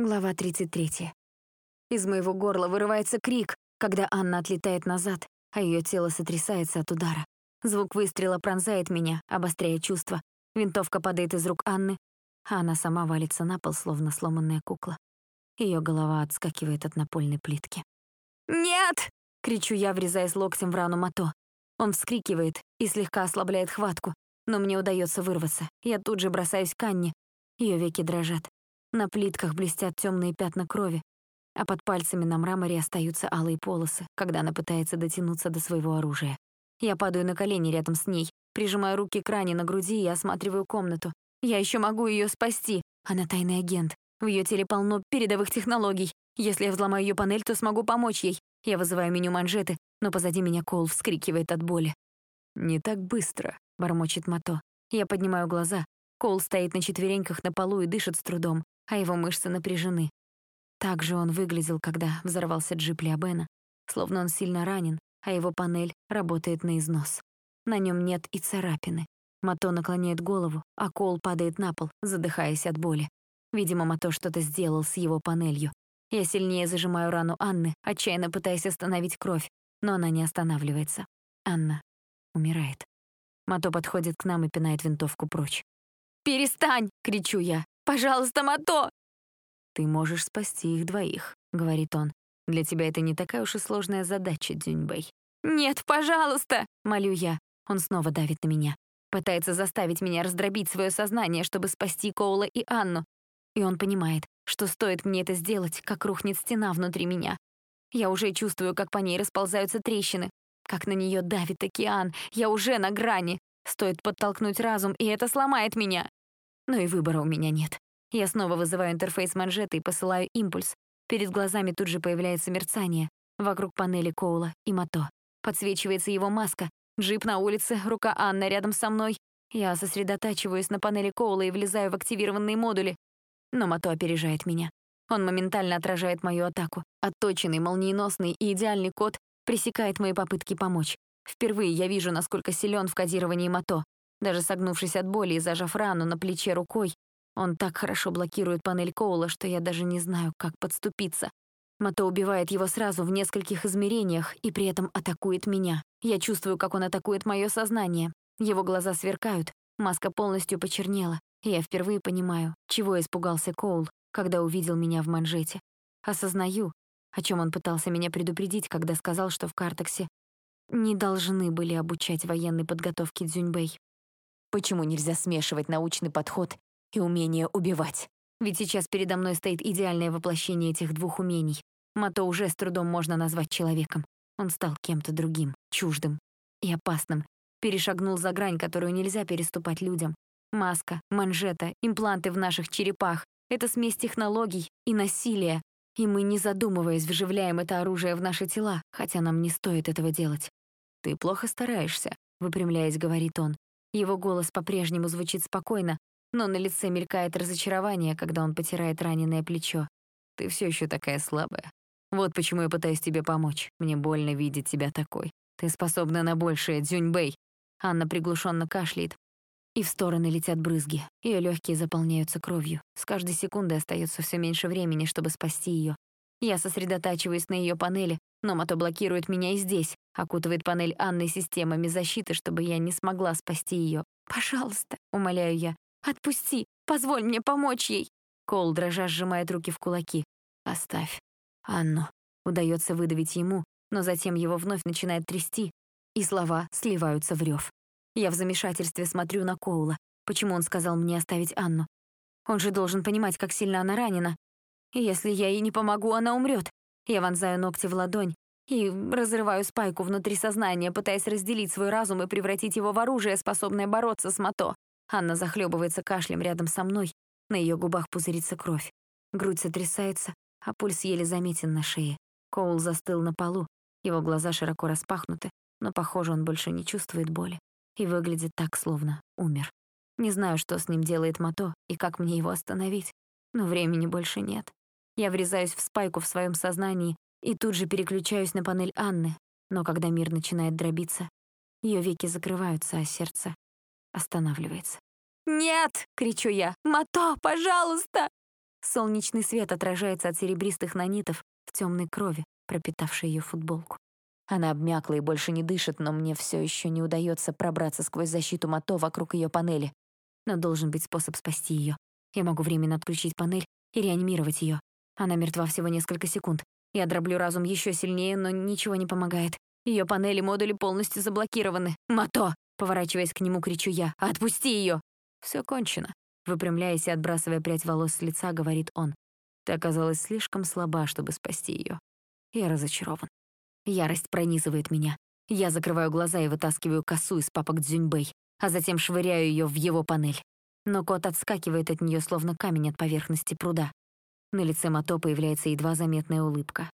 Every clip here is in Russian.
Глава 33. Из моего горла вырывается крик, когда Анна отлетает назад, а ее тело сотрясается от удара. Звук выстрела пронзает меня, обостряя чувства. Винтовка падает из рук Анны, а она сама валится на пол, словно сломанная кукла. Ее голова отскакивает от напольной плитки. «Нет!» — кричу я, врезаясь локтем в рану Мато. Он вскрикивает и слегка ослабляет хватку, но мне удается вырваться. Я тут же бросаюсь к Анне. Ее веки дрожат. На плитках блестят темные пятна крови, а под пальцами на мраморе остаются алые полосы, когда она пытается дотянуться до своего оружия. Я падаю на колени рядом с ней, прижимаю руки к ране на груди и осматриваю комнату. Я еще могу ее спасти. Она тайный агент. В ее теле полно передовых технологий. Если я взломаю ее панель, то смогу помочь ей. Я вызываю меню манжеты, но позади меня Кол вскрикивает от боли. «Не так быстро», — бормочет Мато. Я поднимаю глаза. Кол стоит на четвереньках на полу и дышит с трудом а его мышцы напряжены. Так же он выглядел, когда взорвался джип Лиабена, словно он сильно ранен, а его панель работает на износ. На нем нет и царапины. Мато наклоняет голову, а Кол падает на пол, задыхаясь от боли. Видимо, Мато что-то сделал с его панелью. Я сильнее зажимаю рану Анны, отчаянно пытаясь остановить кровь, но она не останавливается. Анна умирает. Мато подходит к нам и пинает винтовку прочь. «Перестань!» — кричу я. Пожалуйста, Мато!» «Ты можешь спасти их двоих», — говорит он. «Для тебя это не такая уж и сложная задача, Дзюньбэй». «Нет, пожалуйста!» — молю я. Он снова давит на меня. Пытается заставить меня раздробить свое сознание, чтобы спасти Коула и Анну. И он понимает, что стоит мне это сделать, как рухнет стена внутри меня. Я уже чувствую, как по ней расползаются трещины, как на нее давит океан. Я уже на грани. Стоит подтолкнуть разум, и это сломает меня. Но и выбора у меня нет. Я снова вызываю интерфейс манжеты и посылаю импульс. Перед глазами тут же появляется мерцание. Вокруг панели Коула и Мато. Подсвечивается его маска. Джип на улице, рука Анны рядом со мной. Я сосредотачиваюсь на панели Коула и влезаю в активированные модули. Но Мато опережает меня. Он моментально отражает мою атаку. Отточенный, молниеносный и идеальный код пресекает мои попытки помочь. Впервые я вижу, насколько силен в кодировании Мато. Даже согнувшись от боли и зажав рану на плече рукой, он так хорошо блокирует панель Коула, что я даже не знаю, как подступиться. Мато убивает его сразу в нескольких измерениях и при этом атакует меня. Я чувствую, как он атакует мое сознание. Его глаза сверкают, маска полностью почернела. И я впервые понимаю, чего испугался Коул, когда увидел меня в манжете. Осознаю, о чем он пытался меня предупредить, когда сказал, что в Картексе не должны были обучать военной подготовке Дзюньбэй. Почему нельзя смешивать научный подход и умение убивать? Ведь сейчас передо мной стоит идеальное воплощение этих двух умений. Мато уже с трудом можно назвать человеком. Он стал кем-то другим, чуждым и опасным. Перешагнул за грань, которую нельзя переступать людям. Маска, манжета, импланты в наших черепах — это смесь технологий и насилия. И мы, не задумываясь, вживляем это оружие в наши тела, хотя нам не стоит этого делать. «Ты плохо стараешься», — выпрямляясь, говорит он. Его голос по-прежнему звучит спокойно, но на лице мелькает разочарование, когда он потирает раненое плечо. «Ты все еще такая слабая. Вот почему я пытаюсь тебе помочь. Мне больно видеть тебя такой. Ты способна на большее, Дзюньбэй». Анна приглушенно кашляет, и в стороны летят брызги. Ее легкие заполняются кровью. С каждой секундой остается все меньше времени, чтобы спасти ее. Я сосредотачиваюсь на ее панели, но Мато блокирует меня и здесь, окутывает панель Анны системами защиты, чтобы я не смогла спасти ее. «Пожалуйста», — умоляю я, — «отпусти, позволь мне помочь ей». Кол, дрожа, сжимает руки в кулаки. «Оставь. Анну». Удается выдавить ему, но затем его вновь начинает трясти, и слова сливаются в рев. Я в замешательстве смотрю на Коула. Почему он сказал мне оставить Анну? Он же должен понимать, как сильно она ранена. Если я ей не помогу, она умрет. Я вонзаю ногти в ладонь и разрываю спайку внутри сознания, пытаясь разделить свой разум и превратить его в оружие, способное бороться с Мато. Анна захлебывается кашлем рядом со мной. На ее губах пузырится кровь. Грудь сотрясается, а пульс еле заметен на шее. Коул застыл на полу. Его глаза широко распахнуты, но, похоже, он больше не чувствует боли и выглядит так, словно умер. Не знаю, что с ним делает Мато и как мне его остановить, но времени больше нет. Я врезаюсь в спайку в своем сознании и тут же переключаюсь на панель Анны, но когда мир начинает дробиться, ее веки закрываются, а сердце останавливается. «Нет!» — кричу я. «Мато, пожалуйста!» Солнечный свет отражается от серебристых нанитов в темной крови, пропитавшей ее футболку. Она обмякла и больше не дышит, но мне все еще не удается пробраться сквозь защиту мото вокруг ее панели. Но должен быть способ спасти ее. Я могу временно отключить панель и реанимировать ее. Она мертва всего несколько секунд. Я дроблю разум еще сильнее, но ничего не помогает. Ее панели модули полностью заблокированы. «Мато!» Поворачиваясь к нему, кричу я. «Отпусти ее!» Все кончено. Выпрямляясь и отбрасывая прядь волос с лица, говорит он. Ты оказалась слишком слаба, чтобы спасти ее. Я разочарован. Ярость пронизывает меня. Я закрываю глаза и вытаскиваю косу из папок Дзюньбэй, а затем швыряю ее в его панель. Но кот отскакивает от нее, словно камень от поверхности пруда. На лице Мато появляется едва заметная улыбка.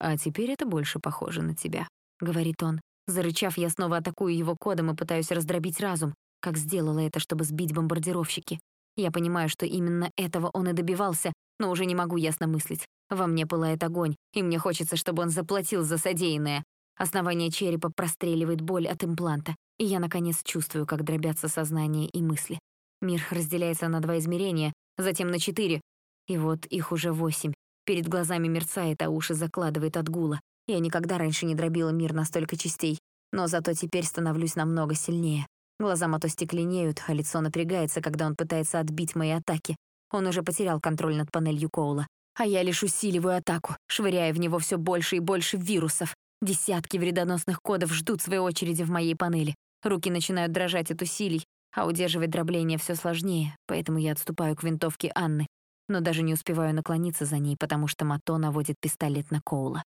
«А теперь это больше похоже на тебя», — говорит он. Зарычав, я снова атакую его кодом и пытаюсь раздробить разум, как сделала это, чтобы сбить бомбардировщики. Я понимаю, что именно этого он и добивался, но уже не могу ясно мыслить. Во мне пылает огонь, и мне хочется, чтобы он заплатил за содеянное. Основание черепа простреливает боль от импланта, и я, наконец, чувствую, как дробятся сознание и мысли. Мир разделяется на два измерения, затем на четыре, и вот их уже восемь. Перед глазами мерцает, а уши закладывает от гула. Я никогда раньше не дробила мир на столько частей, но зато теперь становлюсь намного сильнее. Глаза Мато стекленеют, а лицо напрягается, когда он пытается отбить мои атаки. Он уже потерял контроль над панелью Коула. А я лишь усиливаю атаку, швыряя в него все больше и больше вирусов. Десятки вредоносных кодов ждут своей очереди в моей панели. Руки начинают дрожать от усилий, а удерживать дробление все сложнее, поэтому я отступаю к винтовке Анны, но даже не успеваю наклониться за ней, потому что Мато наводит пистолет на Коула.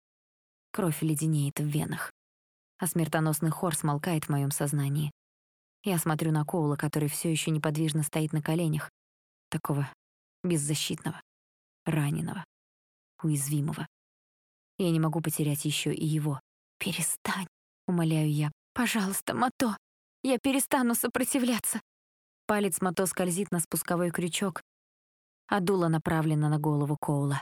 Кровь леденеет в венах, а смертоносный хор смолкает в моем сознании. Я смотрю на Коула, который все еще неподвижно стоит на коленях, такого беззащитного раненого, уязвимого. Я не могу потерять еще и его. «Перестань», — умоляю я. «Пожалуйста, Мато, я перестану сопротивляться». Палец Мато скользит на спусковой крючок, а дуло направлено на голову Коула.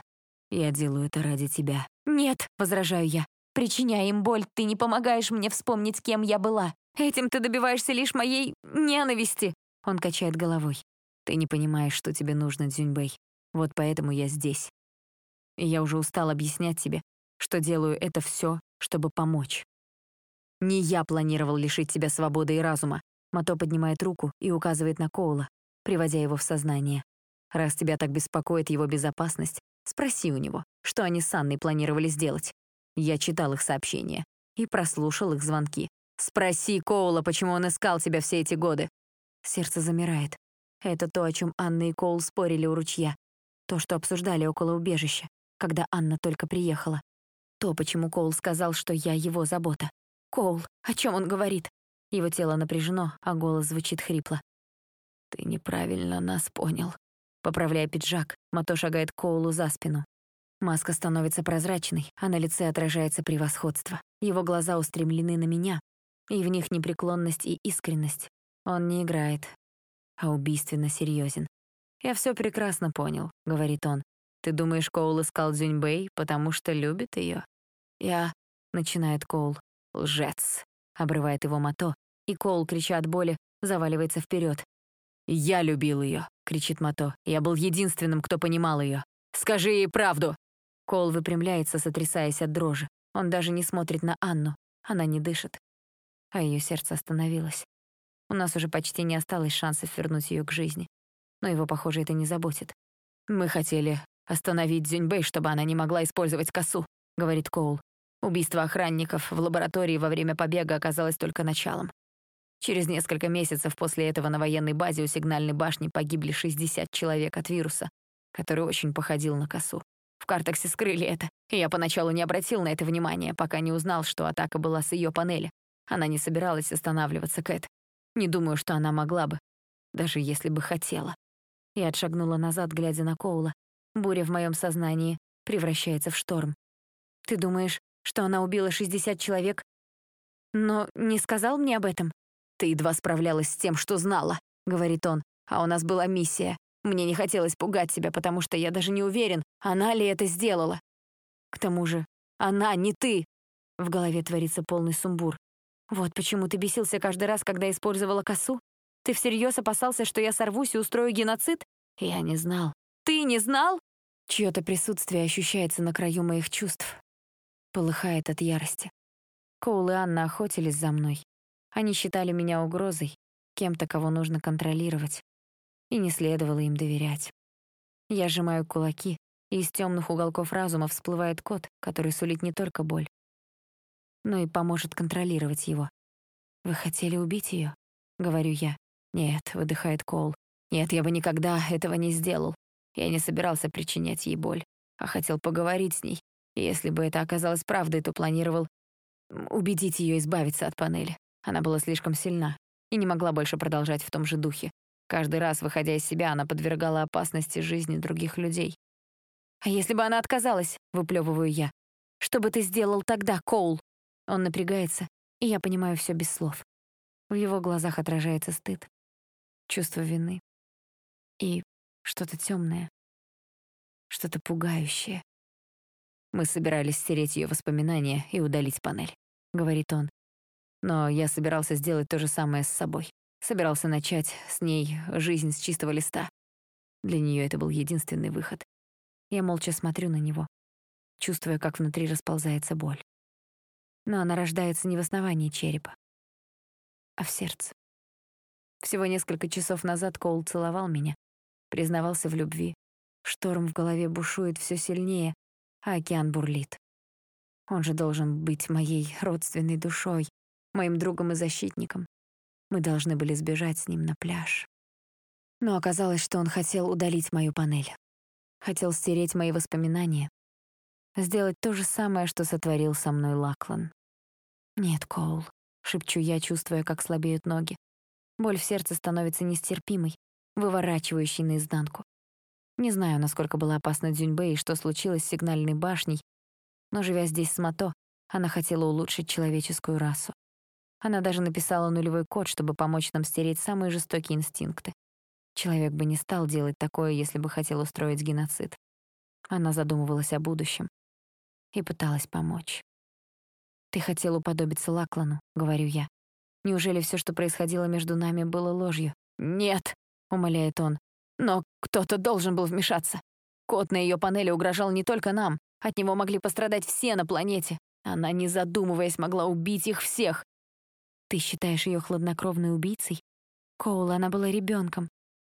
«Я делаю это ради тебя». «Нет», — возражаю я. «Причиняя им боль, ты не помогаешь мне вспомнить, кем я была. Этим ты добиваешься лишь моей ненависти». Он качает головой. «Ты не понимаешь, что тебе нужно, Дзюньбэй. Вот поэтому я здесь. И я уже устал объяснять тебе, что делаю это все, чтобы помочь. Не я планировал лишить тебя свободы и разума. Мато поднимает руку и указывает на Коула, приводя его в сознание. Раз тебя так беспокоит его безопасность, спроси у него, что они с Анной планировали сделать. Я читал их сообщения и прослушал их звонки. Спроси Коула, почему он искал тебя все эти годы. Сердце замирает. Это то, о чем Анна и Коул спорили у ручья. То, что обсуждали около убежища, когда Анна только приехала. То, почему Коул сказал, что я его забота. Коул, о чем он говорит? Его тело напряжено, а голос звучит хрипло. «Ты неправильно нас понял». Поправляя пиджак, Мато шагает Коулу за спину. Маска становится прозрачной, а на лице отражается превосходство. Его глаза устремлены на меня, и в них непреклонность и искренность. Он не играет, а убийственно серьезен. «Я все прекрасно понял», — говорит он. «Ты думаешь, Коул искал Дзюньбэй, потому что любит ее?» «Я...» — начинает Коул. «Лжец», — обрывает его Мато, и Коул, крича от боли, заваливается вперед. «Я любил ее», — кричит Мато. «Я был единственным, кто понимал ее. Скажи ей правду!» Коул выпрямляется, сотрясаясь от дрожи. Он даже не смотрит на Анну. Она не дышит. А ее сердце остановилось. У нас уже почти не осталось шансов вернуть ее к жизни но его, похоже, это не заботит. «Мы хотели остановить Зюньбэй, чтобы она не могла использовать косу», — говорит Коул. Убийство охранников в лаборатории во время побега оказалось только началом. Через несколько месяцев после этого на военной базе у сигнальной башни погибли 60 человек от вируса, который очень походил на косу. В Картексе скрыли это, и я поначалу не обратил на это внимания, пока не узнал, что атака была с ее панели. Она не собиралась останавливаться, Кэт. Не думаю, что она могла бы, даже если бы хотела. Я отшагнула назад, глядя на Коула. Буря в моем сознании превращается в шторм. «Ты думаешь, что она убила 60 человек, но не сказал мне об этом?» «Ты едва справлялась с тем, что знала», — говорит он. «А у нас была миссия. Мне не хотелось пугать тебя, потому что я даже не уверен, она ли это сделала. К тому же, она, не ты!» В голове творится полный сумбур. «Вот почему ты бесился каждый раз, когда использовала косу? Ты всерьез опасался, что я сорвусь и устрою геноцид? Я не знал. Ты не знал? Чьё-то присутствие ощущается на краю моих чувств. Полыхает от ярости. Коул и Анна охотились за мной. Они считали меня угрозой, кем-то, кого нужно контролировать. И не следовало им доверять. Я сжимаю кулаки, и из темных уголков разума всплывает код, который сулит не только боль, но и поможет контролировать его. «Вы хотели убить ее? говорю я. «Нет», — выдыхает Коул. «Нет, я бы никогда этого не сделал. Я не собирался причинять ей боль, а хотел поговорить с ней. И если бы это оказалось правдой, то планировал убедить ее избавиться от панели. Она была слишком сильна и не могла больше продолжать в том же духе. Каждый раз, выходя из себя, она подвергала опасности жизни других людей. «А если бы она отказалась?» — выплёвываю я. «Что бы ты сделал тогда, Коул?» Он напрягается, и я понимаю все без слов. В его глазах отражается стыд, чувство вины и что-то темное, что-то пугающее. «Мы собирались стереть ее воспоминания и удалить панель», — говорит он. «Но я собирался сделать то же самое с собой. Собирался начать с ней жизнь с чистого листа. Для нее это был единственный выход. Я молча смотрю на него, чувствуя, как внутри расползается боль. Но она рождается не в основании черепа, а в сердце. Всего несколько часов назад Коул целовал меня, признавался в любви. Шторм в голове бушует все сильнее, а океан бурлит. Он же должен быть моей родственной душой, моим другом и защитником. Мы должны были сбежать с ним на пляж. Но оказалось, что он хотел удалить мою панель. Хотел стереть мои воспоминания. Сделать то же самое, что сотворил со мной Лаклан. «Нет, Коул», — шепчу я, чувствуя, как слабеют ноги. Боль в сердце становится нестерпимой, выворачивающей наизнанку. Не знаю, насколько была опасна Дзюньбэй и что случилось с сигнальной башней, но, живя здесь с Мато, она хотела улучшить человеческую расу. Она даже написала нулевой код, чтобы помочь нам стереть самые жестокие инстинкты. Человек бы не стал делать такое, если бы хотел устроить геноцид. Она задумывалась о будущем и пыталась помочь. «Ты хотел уподобиться Лаклану», — говорю я. «Неужели все, что происходило между нами, было ложью?» «Нет», — умоляет он. «Но кто-то должен был вмешаться. Кот на ее панели угрожал не только нам. От него могли пострадать все на планете. Она, не задумываясь, могла убить их всех. Ты считаешь ее хладнокровной убийцей? Коул, она была ребенком,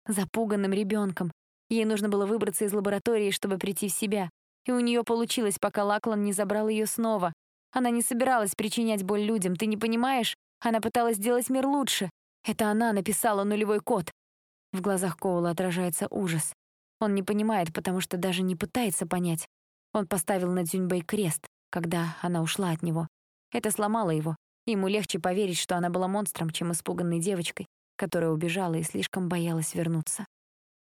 запуганным ребенком. Ей нужно было выбраться из лаборатории, чтобы прийти в себя. И у нее получилось, пока Лаклан не забрал ее снова. Она не собиралась причинять боль людям, ты не понимаешь? Она пыталась сделать мир лучше. Это она написала нулевой код. В глазах Коула отражается ужас. Он не понимает, потому что даже не пытается понять. Он поставил на Дзюньбэй крест, когда она ушла от него. Это сломало его. Ему легче поверить, что она была монстром, чем испуганной девочкой, которая убежала и слишком боялась вернуться.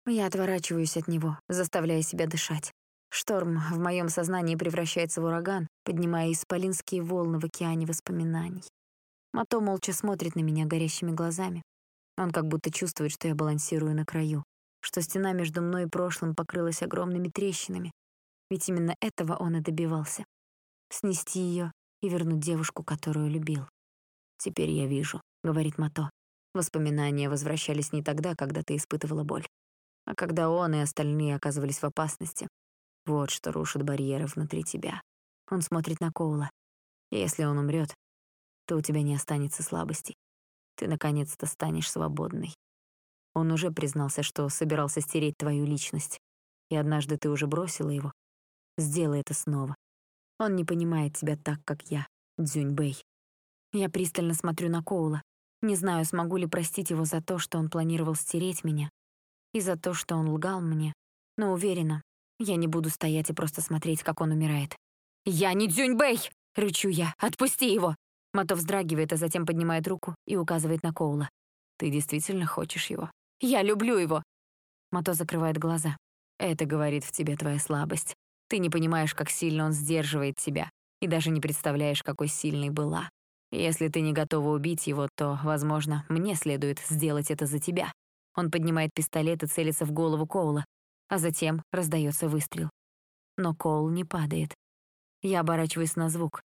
Я отворачиваюсь от него, заставляя себя дышать. Шторм в моем сознании превращается в ураган, поднимая исполинские волны в океане воспоминаний. Мато молча смотрит на меня горящими глазами. Он как будто чувствует, что я балансирую на краю, что стена между мной и прошлым покрылась огромными трещинами. Ведь именно этого он и добивался. Снести ее и вернуть девушку, которую любил. «Теперь я вижу», — говорит Мато. Воспоминания возвращались не тогда, когда ты испытывала боль, а когда он и остальные оказывались в опасности. Вот что рушит барьеры внутри тебя. Он смотрит на Коула. если он умрет, то у тебя не останется слабостей. Ты наконец-то станешь свободной. Он уже признался, что собирался стереть твою личность. И однажды ты уже бросила его. Сделай это снова. Он не понимает тебя так, как я, Дзюньбэй. Я пристально смотрю на Коула. Не знаю, смогу ли простить его за то, что он планировал стереть меня, и за то, что он лгал мне, но уверена, я не буду стоять и просто смотреть, как он умирает. «Я не Дзюньбэй!» — рычу я. «Отпусти его!» Мато вздрагивает, а затем поднимает руку и указывает на Коула. «Ты действительно хочешь его?» «Я люблю его!» Мато закрывает глаза. «Это говорит в тебе твоя слабость. Ты не понимаешь, как сильно он сдерживает тебя, и даже не представляешь, какой сильной была. Если ты не готова убить его, то, возможно, мне следует сделать это за тебя». Он поднимает пистолет и целится в голову Коула, а затем раздается выстрел. Но Коул не падает. Я оборачиваюсь на звук.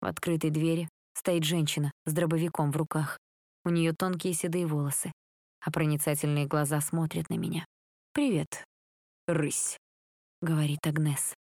В открытой двери стоит женщина с дробовиком в руках. У нее тонкие седые волосы, а проницательные глаза смотрят на меня. «Привет, рысь». говорит Агнес.